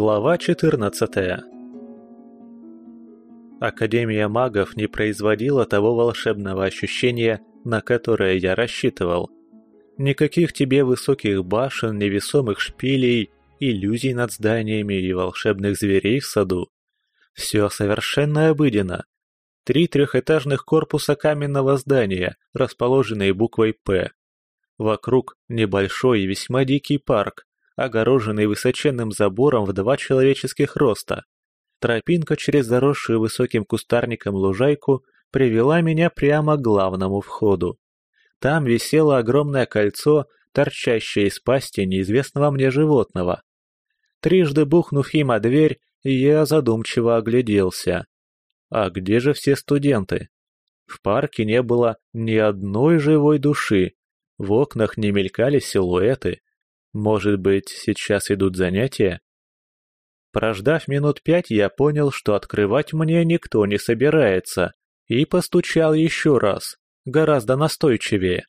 Глава 14 Академия магов не производила того волшебного ощущения, на которое я рассчитывал. Никаких тебе высоких башен, невесомых шпилей, иллюзий над зданиями и волшебных зверей в саду. Все совершенно обыденно. Три трехэтажных корпуса каменного здания, расположенные буквой «П». Вокруг небольшой и весьма дикий парк, огороженный высоченным забором в два человеческих роста. Тропинка через заросшую высоким кустарником лужайку привела меня прямо к главному входу. Там висело огромное кольцо, торчащее из пасти неизвестного мне животного. Трижды бухнув им о дверь, я задумчиво огляделся. А где же все студенты? В парке не было ни одной живой души, в окнах не мелькали силуэты, может быть, сейчас идут занятия? Прождав минут пять, я понял, что открывать мне никто не собирается, и постучал еще раз, гораздо настойчивее.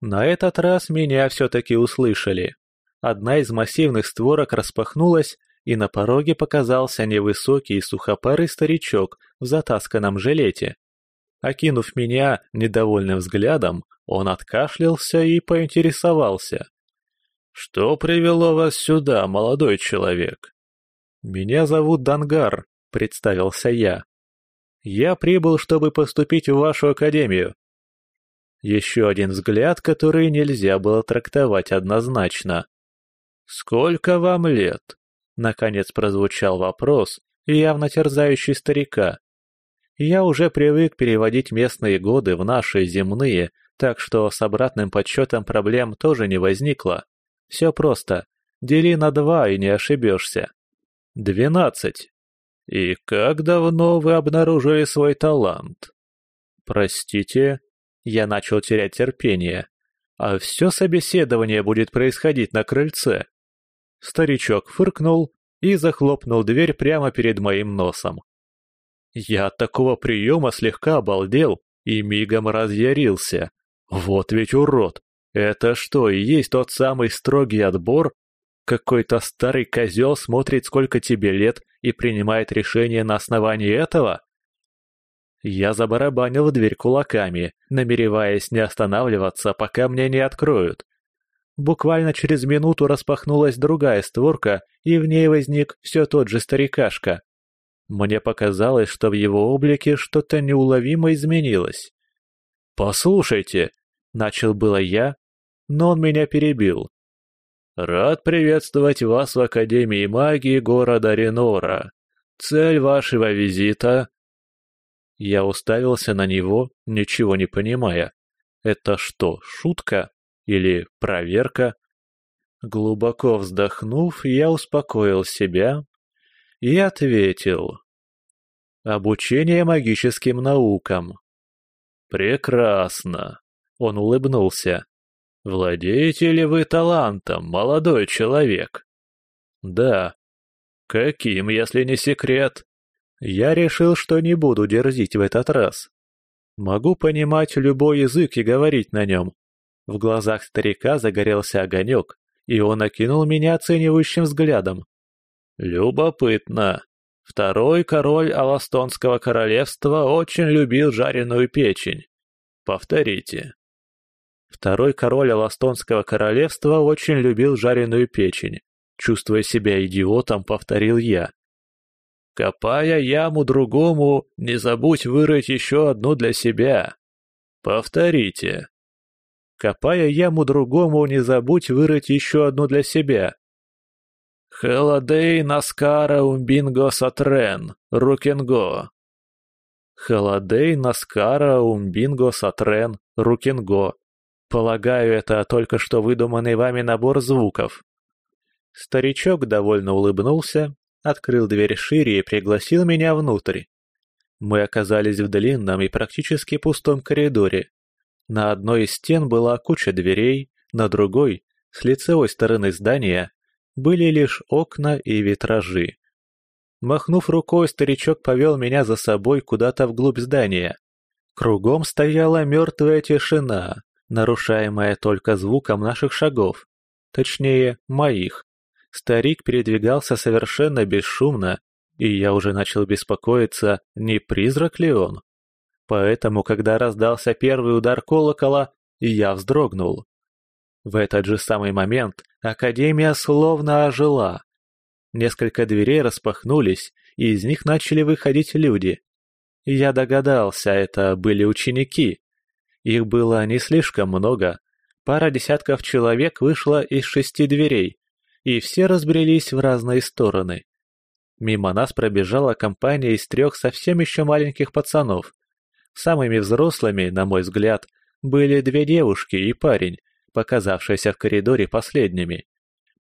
На этот раз меня все-таки услышали. Одна из массивных створок распахнулась, и на пороге показался невысокий сухопарый старичок в затасканном жилете. Окинув меня недовольным взглядом, он откашлялся и поинтересовался. «Что привело вас сюда, молодой человек?» «Меня зовут Дангар», — представился я. «Я прибыл, чтобы поступить в вашу академию». Еще один взгляд, который нельзя было трактовать однозначно. «Сколько вам лет?» — наконец прозвучал вопрос, явно терзающий старика. Я уже привык переводить местные годы в наши земные, так что с обратным подсчетом проблем тоже не возникло. Все просто. Дели на два и не ошибешься. Двенадцать. И как давно вы обнаружили свой талант? Простите, я начал терять терпение. А все собеседование будет происходить на крыльце. Старичок фыркнул и захлопнул дверь прямо перед моим носом. Я от такого приема слегка обалдел и мигом разъярился. Вот ведь урод! Это что, и есть тот самый строгий отбор? Какой-то старый козел смотрит, сколько тебе лет, и принимает решение на основании этого? Я забарабанил в дверь кулаками, намереваясь не останавливаться, пока мне не откроют. Буквально через минуту распахнулась другая створка, и в ней возник все тот же старикашка. Мне показалось, что в его облике что-то неуловимо изменилось. «Послушайте», — начал было я, но он меня перебил. «Рад приветствовать вас в Академии магии города Ренора. Цель вашего визита...» Я уставился на него, ничего не понимая. «Это что, шутка? Или проверка?» Глубоко вздохнув, я успокоил себя и ответил. «Обучение магическим наукам». «Прекрасно!» — он улыбнулся. Владеете ли вы талантом, молодой человек? Да. Каким, если не секрет? Я решил, что не буду дерзить в этот раз. Могу понимать любой язык и говорить на нем. В глазах старика загорелся огонек, и он окинул меня оценивающим взглядом. Любопытно. Второй король Аластонского королевства очень любил жареную печень. Повторите. Второй король Аластонского королевства очень любил жареную печень. Чувствуя себя идиотом, повторил я. «Копая яму другому, не забудь вырыть еще одну для себя. Повторите». «Копая яму другому, не забудь вырыть еще одну для себя». «Холодей наскара умбинго сатрен, рукенго». «Холодей наскара умбинго сатрен, рукенго», Полагаю, это только что выдуманный вами набор звуков. Старичок довольно улыбнулся, открыл дверь шире и пригласил меня внутрь. Мы оказались в длинном и практически пустом коридоре. На одной из стен была куча дверей, на другой, с лицевой стороны здания, были лишь окна и витражи. Махнув рукой, старичок повел меня за собой куда-то вглубь здания. Кругом стояла мертвая тишина, нарушаемая только звуком наших шагов, точнее, моих. Старик передвигался совершенно бесшумно, и я уже начал беспокоиться, не призрак ли он. Поэтому, когда раздался первый удар колокола, я вздрогнул. В этот же самый момент Академия словно ожила. Несколько дверей распахнулись, и из них начали выходить люди. Я догадался, это были ученики. Их было не слишком много. Пара десятков человек вышла из шести дверей, и все разбрелись в разные стороны. Мимо нас пробежала компания из трех совсем еще маленьких пацанов. Самыми взрослыми, на мой взгляд, были две девушки и парень, показавшиеся в коридоре последними.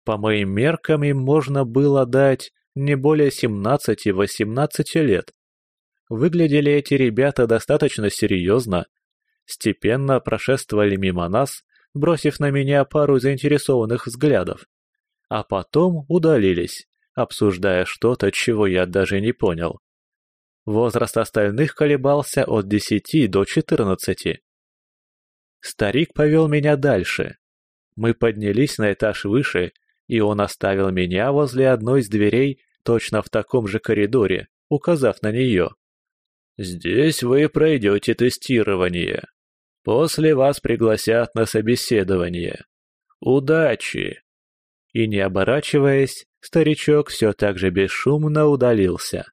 По моим меркам им можно было дать не более 17-18 лет. Выглядели эти ребята достаточно серьезно, степенно прошествовали мимо нас, бросив на меня пару заинтересованных взглядов. А потом удалились, обсуждая что-то, чего я даже не понял. Возраст остальных колебался от 10 до 14. Старик повел меня дальше. Мы поднялись на этаж выше, и он оставил меня возле одной из дверей точно в таком же коридоре, указав на нее. «Здесь вы пройдете тестирование», После вас пригласят на собеседование. Удачи!» И не оборачиваясь, старичок все так же бесшумно удалился.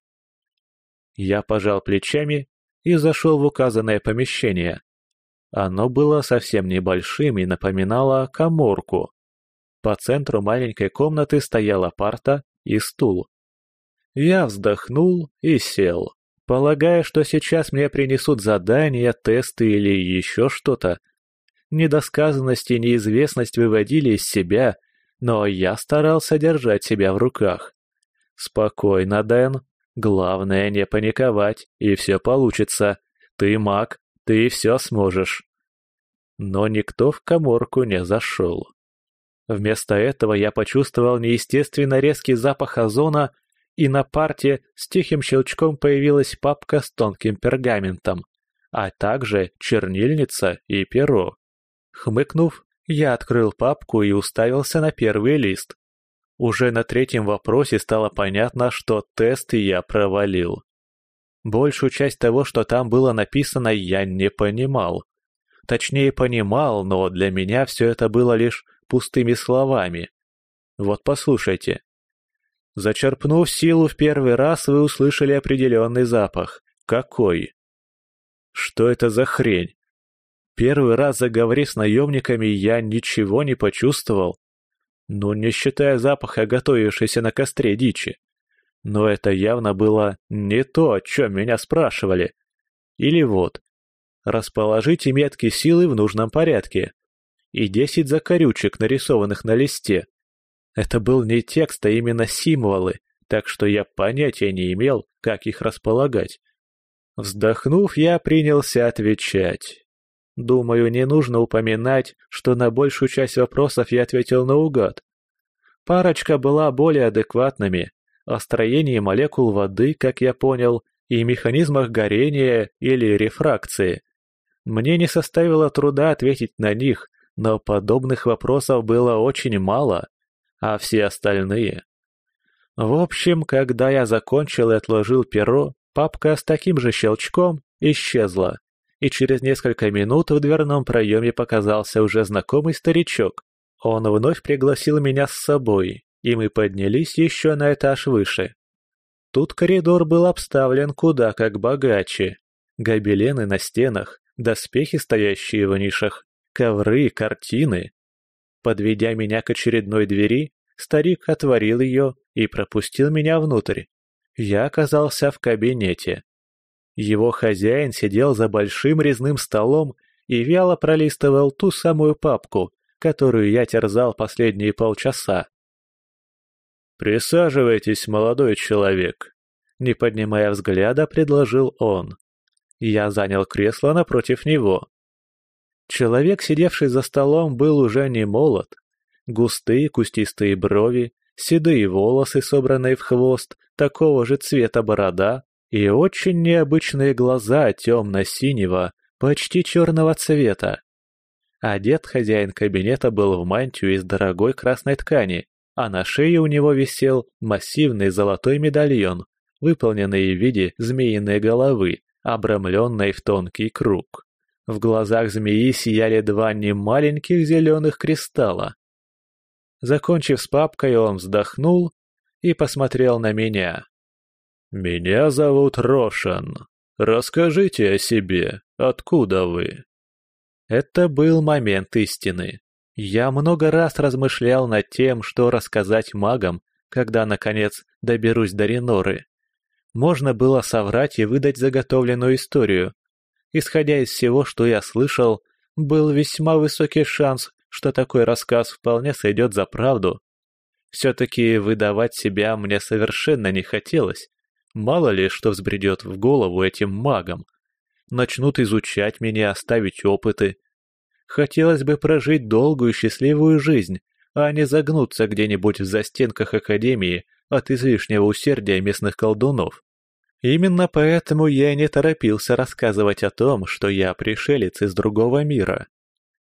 Я пожал плечами и зашел в указанное помещение. Оно было совсем небольшим и напоминало коморку. По центру маленькой комнаты стояла парта и стул. Я вздохнул и сел полагая, что сейчас мне принесут задания, тесты или еще что-то. Недосказанность и неизвестность выводили из себя, но я старался держать себя в руках. «Спокойно, Дэн. Главное не паниковать, и все получится. Ты маг, ты все сможешь». Но никто в коморку не зашел. Вместо этого я почувствовал неестественно резкий запах озона и на парте с тихим щелчком появилась папка с тонким пергаментом, а также чернильница и перо. Хмыкнув, я открыл папку и уставился на первый лист. Уже на третьем вопросе стало понятно, что тест я провалил. Большую часть того, что там было написано, я не понимал. Точнее, понимал, но для меня все это было лишь пустыми словами. Вот послушайте. Зачерпнув силу в первый раз, вы услышали определенный запах. Какой? Что это за хрень? Первый раз заговорив с наемниками, я ничего не почувствовал. Ну, не считая запаха, готовившейся на костре дичи. Но это явно было не то, о чем меня спрашивали. Или вот. Расположите метки силы в нужном порядке. И десять закорючек, нарисованных на листе, это был не текст, а именно символы, так что я понятия не имел, как их располагать. Вздохнув, я принялся отвечать. Думаю, не нужно упоминать, что на большую часть вопросов я ответил наугад. Парочка была более адекватными. О строении молекул воды, как я понял, и механизмах горения или рефракции. Мне не составило труда ответить на них, но подобных вопросов было очень мало а все остальные... В общем, когда я закончил и отложил перо, папка с таким же щелчком исчезла, и через несколько минут в дверном проеме показался уже знакомый старичок. Он вновь пригласил меня с собой, и мы поднялись еще на этаж выше. Тут коридор был обставлен куда как богаче. Гобелены на стенах, доспехи, стоящие в нишах, ковры, картины. Подведя меня к очередной двери, старик отворил ее и пропустил меня внутрь. Я оказался в кабинете. Его хозяин сидел за большим резным столом и вяло пролистывал ту самую папку, которую я терзал последние полчаса. «Присаживайтесь, молодой человек», — не поднимая взгляда, предложил он. Я занял кресло напротив него. Человек, сидевший за столом, был уже не молод. Густые кустистые брови, седые волосы, собранные в хвост, такого же цвета борода и очень необычные глаза темно-синего, почти черного цвета. Одет хозяин кабинета был в мантию из дорогой красной ткани, а на шее у него висел массивный золотой медальон, выполненный в виде змеиной головы, обрамленной в тонкий круг. В глазах змеи сияли два немаленьких зеленых кристалла. Закончив с папкой, он вздохнул и посмотрел на меня. «Меня зовут Рошан. Расскажите о себе, откуда вы?» Это был момент истины. Я много раз размышлял над тем, что рассказать магам, когда, наконец, доберусь до Реноры. Можно было соврать и выдать заготовленную историю, Исходя из всего, что я слышал, был весьма высокий шанс, что такой рассказ вполне сойдет за правду. Все-таки выдавать себя мне совершенно не хотелось. Мало ли, что взбредет в голову этим магам. Начнут изучать меня, оставить опыты. Хотелось бы прожить долгую и счастливую жизнь, а не загнуться где-нибудь в застенках Академии от излишнего усердия местных колдунов. Именно поэтому я не торопился рассказывать о том, что я пришелец из другого мира.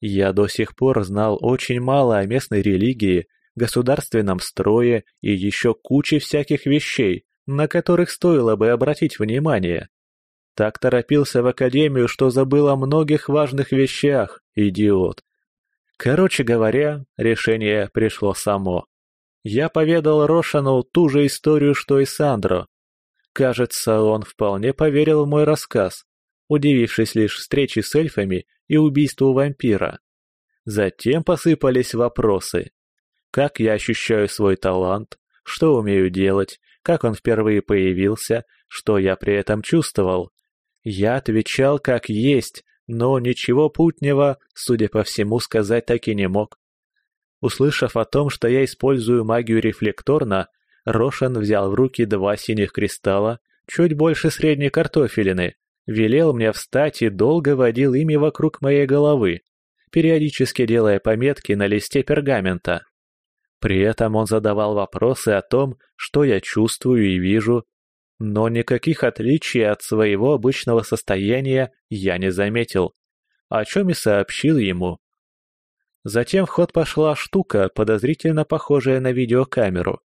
Я до сих пор знал очень мало о местной религии, государственном строе и еще куче всяких вещей, на которых стоило бы обратить внимание. Так торопился в академию, что забыл о многих важных вещах, идиот. Короче говоря, решение пришло само. Я поведал Рошану ту же историю, что и Сандро, Кажется, он вполне поверил в мой рассказ, удивившись лишь встрече с эльфами и убийству вампира. Затем посыпались вопросы. Как я ощущаю свой талант? Что умею делать? Как он впервые появился? Что я при этом чувствовал? Я отвечал как есть, но ничего путнего, судя по всему, сказать так и не мог. Услышав о том, что я использую магию рефлекторно, Рошин взял в руки два синих кристалла, чуть больше средней картофелины, велел мне встать и долго водил ими вокруг моей головы, периодически делая пометки на листе пергамента. При этом он задавал вопросы о том, что я чувствую и вижу, но никаких отличий от своего обычного состояния я не заметил, о чем и сообщил ему. Затем в ход пошла штука, подозрительно похожая на видеокамеру.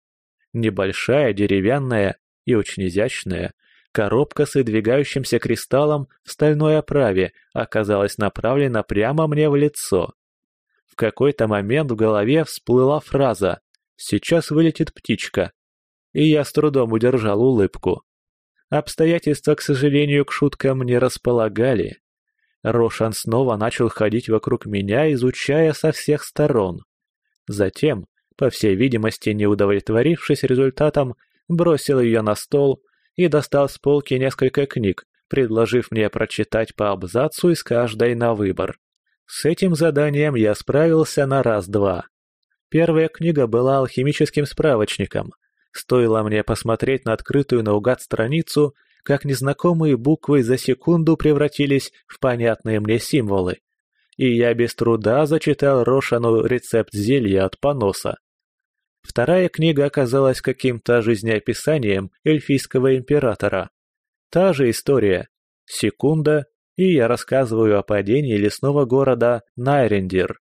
Небольшая, деревянная и очень изящная, коробка с выдвигающимся кристаллом в стальной оправе оказалась направлена прямо мне в лицо. В какой-то момент в голове всплыла фраза «Сейчас вылетит птичка», и я с трудом удержал улыбку. Обстоятельства, к сожалению, к шуткам не располагали. Рошан снова начал ходить вокруг меня, изучая со всех сторон. Затем по всей видимости, не удовлетворившись результатом, бросил ее на стол и достал с полки несколько книг, предложив мне прочитать по абзацу из каждой на выбор. С этим заданием я справился на раз-два. Первая книга была алхимическим справочником. Стоило мне посмотреть на открытую наугад страницу, как незнакомые буквы за секунду превратились в понятные мне символы. И я без труда зачитал Рошану рецепт зелья от поноса. Вторая книга оказалась каким-то жизнеописанием эльфийского императора. Та же история. Секунда, и я рассказываю о падении лесного города Найрендир.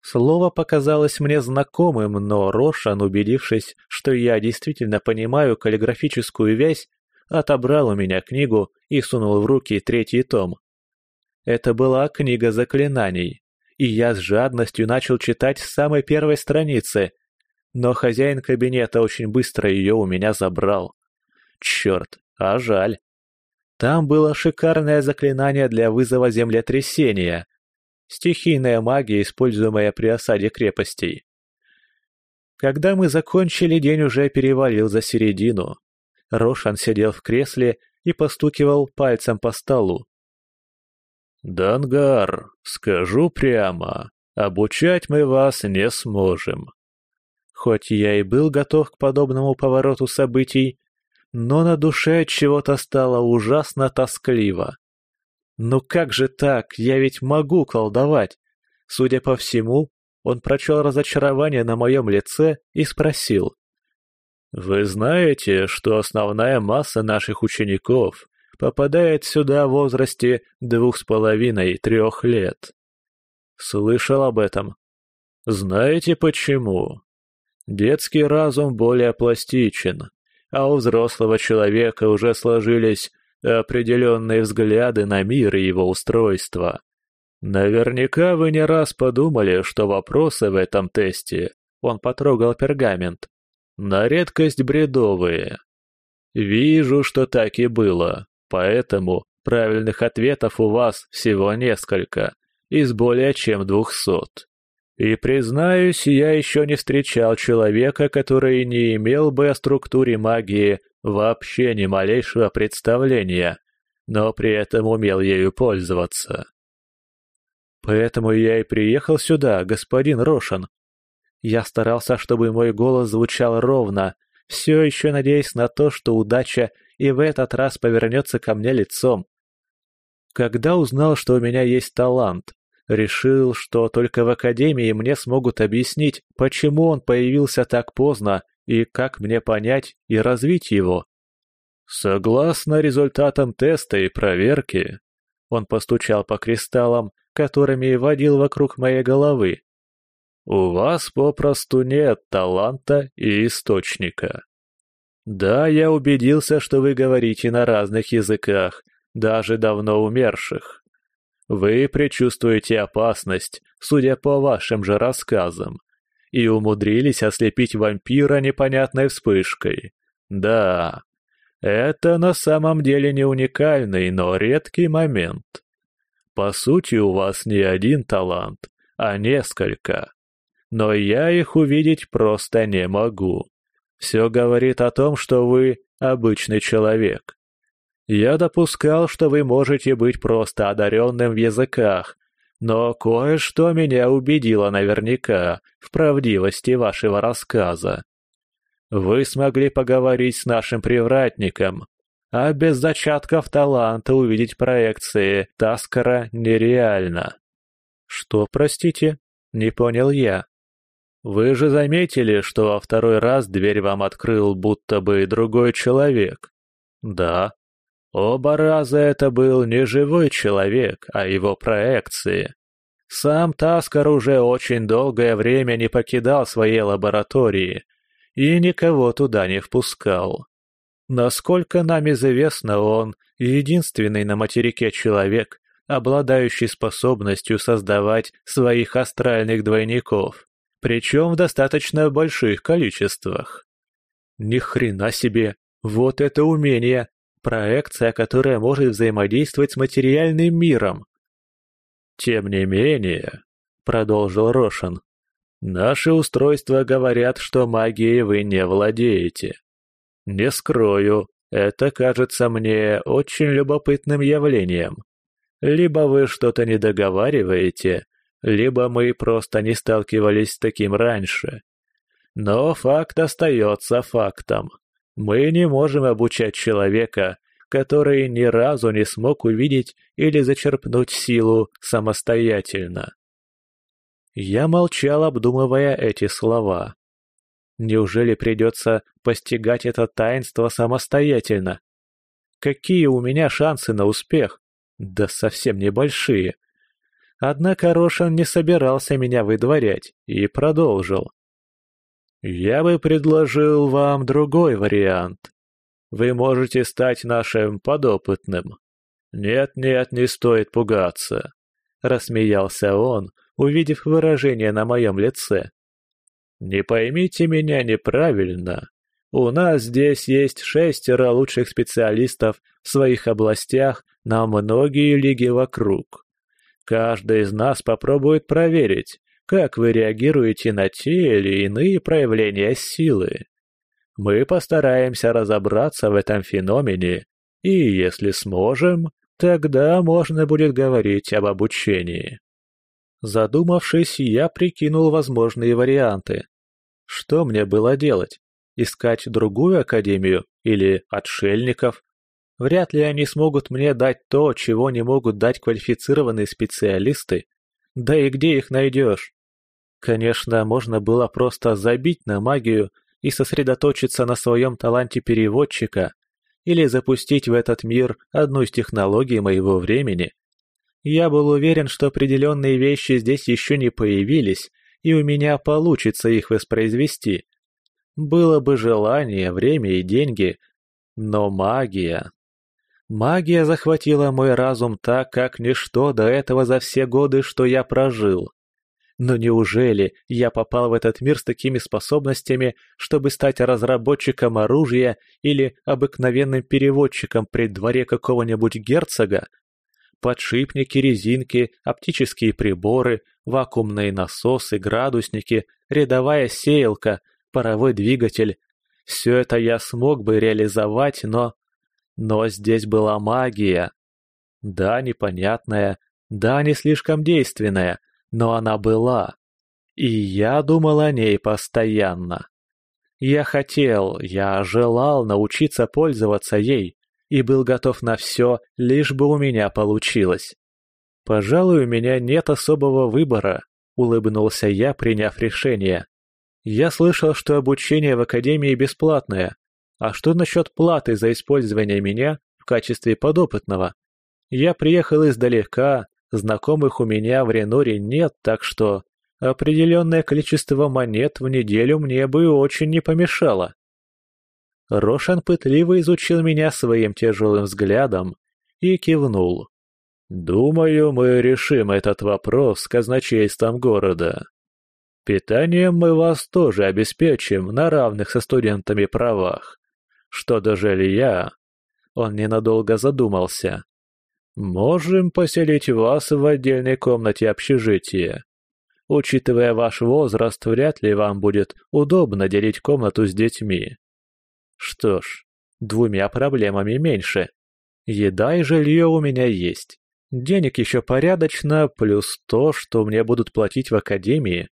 Слово показалось мне знакомым, но Рошан, убедившись, что я действительно понимаю каллиграфическую вязь, отобрал у меня книгу и сунул в руки третий том. Это была книга заклинаний, и я с жадностью начал читать с самой первой страницы, но хозяин кабинета очень быстро ее у меня забрал. Черт, а жаль. Там было шикарное заклинание для вызова землетрясения. Стихийная магия, используемая при осаде крепостей. Когда мы закончили, день уже перевалил за середину. Рошан сидел в кресле и постукивал пальцем по столу. «Дангар, скажу прямо, обучать мы вас не сможем. Хоть я и был готов к подобному повороту событий, но на душе чего-то стало ужасно тоскливо. «Ну как же так? Я ведь могу колдовать!» Судя по всему, он прочел разочарование на моем лице и спросил. «Вы знаете, что основная масса наших учеников попадает сюда в возрасте двух с половиной-трех лет?» «Слышал об этом». «Знаете почему?» Детский разум более пластичен, а у взрослого человека уже сложились определенные взгляды на мир и его устройство. Наверняка вы не раз подумали, что вопросы в этом тесте, он потрогал пергамент, на редкость бредовые. Вижу, что так и было, поэтому правильных ответов у вас всего несколько, из более чем двухсот. И, признаюсь, я еще не встречал человека, который не имел бы о структуре магии вообще ни малейшего представления, но при этом умел ею пользоваться. Поэтому я и приехал сюда, господин Рошин. Я старался, чтобы мой голос звучал ровно, все еще надеясь на то, что удача и в этот раз повернется ко мне лицом. Когда узнал, что у меня есть талант, Решил, что только в академии мне смогут объяснить, почему он появился так поздно и как мне понять и развить его. Согласно результатам теста и проверки, он постучал по кристаллам, которыми водил вокруг моей головы. У вас попросту нет таланта и источника. Да, я убедился, что вы говорите на разных языках, даже давно умерших. Вы предчувствуете опасность, судя по вашим же рассказам, и умудрились ослепить вампира непонятной вспышкой. Да, это на самом деле не уникальный, но редкий момент. По сути, у вас не один талант, а несколько. Но я их увидеть просто не могу. Все говорит о том, что вы обычный человек. Я допускал, что вы можете быть просто одаренным в языках, но кое-что меня убедило наверняка в правдивости вашего рассказа. Вы смогли поговорить с нашим привратником, а без зачатков таланта увидеть проекции Таскара нереально. Что, простите? Не понял я. Вы же заметили, что во второй раз дверь вам открыл будто бы другой человек. Да, Оба раза это был не живой человек, а его проекции. Сам Таскар уже очень долгое время не покидал своей лаборатории и никого туда не впускал. Насколько нам известно, он единственный на материке человек, обладающий способностью создавать своих астральных двойников, причем в достаточно больших количествах. Ни хрена себе, вот это умение! проекция, которая может взаимодействовать с материальным миром. «Тем не менее», — продолжил Рошин, — «наши устройства говорят, что магией вы не владеете. Не скрою, это кажется мне очень любопытным явлением. Либо вы что-то не договариваете, либо мы просто не сталкивались с таким раньше. Но факт остается фактом. Мы не можем обучать человека, который ни разу не смог увидеть или зачерпнуть силу самостоятельно. Я молчал, обдумывая эти слова. Неужели придется постигать это таинство самостоятельно? Какие у меня шансы на успех? Да совсем небольшие. Однако Рошан не собирался меня выдворять и продолжил. Я бы предложил вам другой вариант. Вы можете стать нашим подопытным. Нет-нет, не стоит пугаться. Рассмеялся он, увидев выражение на моем лице. Не поймите меня неправильно. У нас здесь есть шестеро лучших специалистов в своих областях на многие лиги вокруг. Каждый из нас попробует проверить, как вы реагируете на те или иные проявления силы. Мы постараемся разобраться в этом феномене, и если сможем, тогда можно будет говорить об обучении. Задумавшись, я прикинул возможные варианты. Что мне было делать? Искать другую академию или отшельников? Вряд ли они смогут мне дать то, чего не могут дать квалифицированные специалисты. Да и где их найдешь? Конечно, можно было просто забить на магию и сосредоточиться на своем таланте переводчика или запустить в этот мир одну из технологий моего времени. Я был уверен, что определенные вещи здесь еще не появились, и у меня получится их воспроизвести. Было бы желание, время и деньги, но магия... Магия захватила мой разум так, как ничто до этого за все годы, что я прожил. Но неужели я попал в этот мир с такими способностями, чтобы стать разработчиком оружия или обыкновенным переводчиком при дворе какого-нибудь герцога? Подшипники, резинки, оптические приборы, вакуумные насосы, градусники, рядовая сеялка, паровой двигатель. Все это я смог бы реализовать, но... Но здесь была магия. Да, непонятная, да, не слишком действенная, но она была, и я думал о ней постоянно. Я хотел, я желал научиться пользоваться ей и был готов на все, лишь бы у меня получилось. «Пожалуй, у меня нет особого выбора», — улыбнулся я, приняв решение. «Я слышал, что обучение в Академии бесплатное. А что насчет платы за использование меня в качестве подопытного? Я приехал издалека, Знакомых у меня в Реноре нет, так что определенное количество монет в неделю мне бы очень не помешало. Рошан пытливо изучил меня своим тяжелым взглядом и кивнул. «Думаю, мы решим этот вопрос с казначейством города. Питанием мы вас тоже обеспечим на равных со студентами правах. Что до жилья...» Он ненадолго задумался. Можем поселить вас в отдельной комнате общежития. Учитывая ваш возраст, вряд ли вам будет удобно делить комнату с детьми. Что ж, двумя проблемами меньше. Еда и жилье у меня есть. Денег еще порядочно, плюс то, что мне будут платить в академии.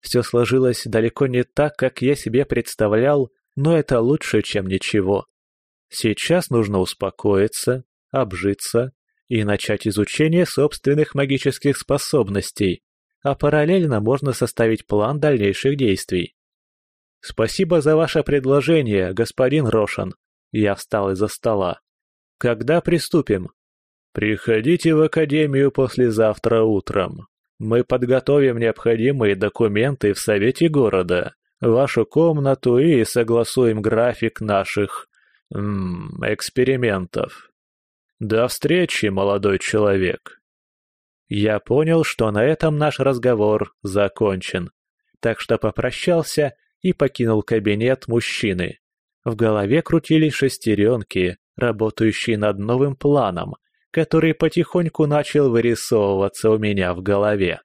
Все сложилось далеко не так, как я себе представлял, но это лучше, чем ничего. Сейчас нужно успокоиться, обжиться, и начать изучение собственных магических способностей, а параллельно можно составить план дальнейших действий. «Спасибо за ваше предложение, господин Рошан». Я встал из-за стола. «Когда приступим?» «Приходите в академию послезавтра утром. Мы подготовим необходимые документы в совете города, вашу комнату и согласуем график наших... М экспериментов». До встречи, молодой человек. Я понял, что на этом наш разговор закончен, так что попрощался и покинул кабинет мужчины. В голове крутились шестеренки, работающие над новым планом, который потихоньку начал вырисовываться у меня в голове.